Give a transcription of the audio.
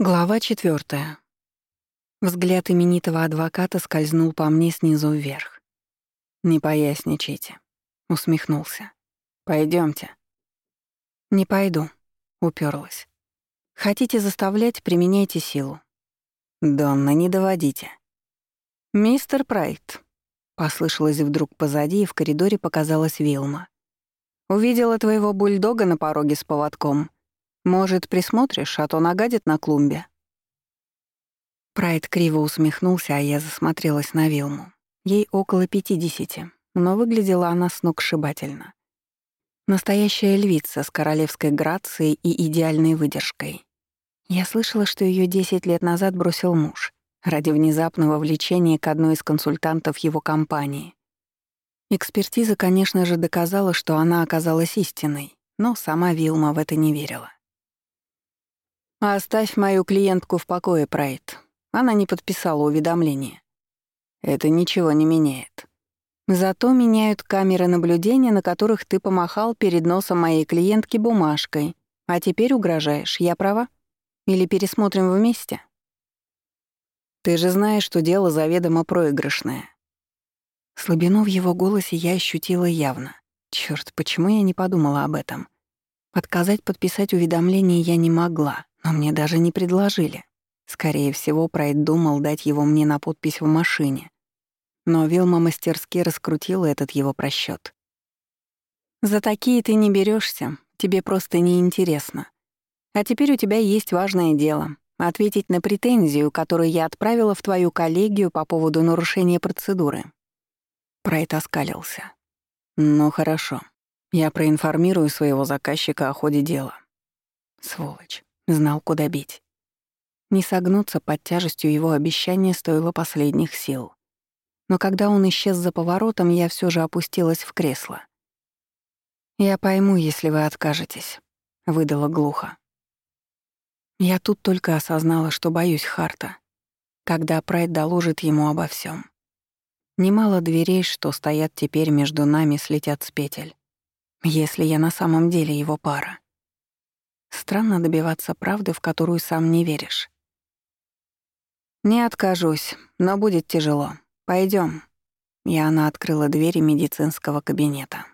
Глава четвертая. Взгляд именитого адвоката скользнул по мне снизу вверх. «Не поясничайте», — усмехнулся. Пойдемте. «Не пойду», — уперлась. «Хотите заставлять, применяйте силу». «Донна, не доводите». «Мистер Прайт», — послышалось вдруг позади, и в коридоре показалась Вилма. «Увидела твоего бульдога на пороге с поводком». Может, присмотришь, а то нагадит на клумбе?» Прайд криво усмехнулся, а я засмотрелась на Вилму. Ей около пятидесяти, но выглядела она сногсшибательно. Настоящая львица с королевской грацией и идеальной выдержкой. Я слышала, что ее десять лет назад бросил муж ради внезапного влечения к одной из консультантов его компании. Экспертиза, конечно же, доказала, что она оказалась истиной, но сама Вилма в это не верила. «Оставь мою клиентку в покое, Прайд. Она не подписала уведомление. Это ничего не меняет. Зато меняют камеры наблюдения, на которых ты помахал перед носом моей клиентки бумажкой. А теперь угрожаешь. Я права? Или пересмотрим вместе?» «Ты же знаешь, что дело заведомо проигрышное». Слабину в его голосе я ощутила явно. Чёрт, почему я не подумала об этом? Отказать подписать уведомление я не могла. Но мне даже не предложили. Скорее всего, Прайд думал дать его мне на подпись в машине. Но Вилма мастерски раскрутила этот его просчет. «За такие ты не берешься, тебе просто неинтересно. А теперь у тебя есть важное дело — ответить на претензию, которую я отправила в твою коллегию по поводу нарушения процедуры». Прайд оскалился. «Ну хорошо. Я проинформирую своего заказчика о ходе дела». Сволочь. Знал, куда бить. Не согнуться под тяжестью его обещания стоило последних сил. Но когда он исчез за поворотом, я все же опустилась в кресло. «Я пойму, если вы откажетесь», — выдала глухо. Я тут только осознала, что боюсь Харта, когда Прайд доложит ему обо всем. Немало дверей, что стоят теперь между нами, слетят с петель. Если я на самом деле его пара. Странно добиваться правды, в которую сам не веришь. «Не откажусь, но будет тяжело. Пойдем. И она открыла двери медицинского кабинета.